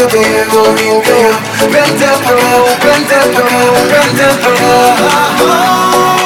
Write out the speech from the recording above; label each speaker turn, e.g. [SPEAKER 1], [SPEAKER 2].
[SPEAKER 1] Por abajo, yo te llevo bien callado. Vente pa' acá, vente pa' acá, vente pa' acá.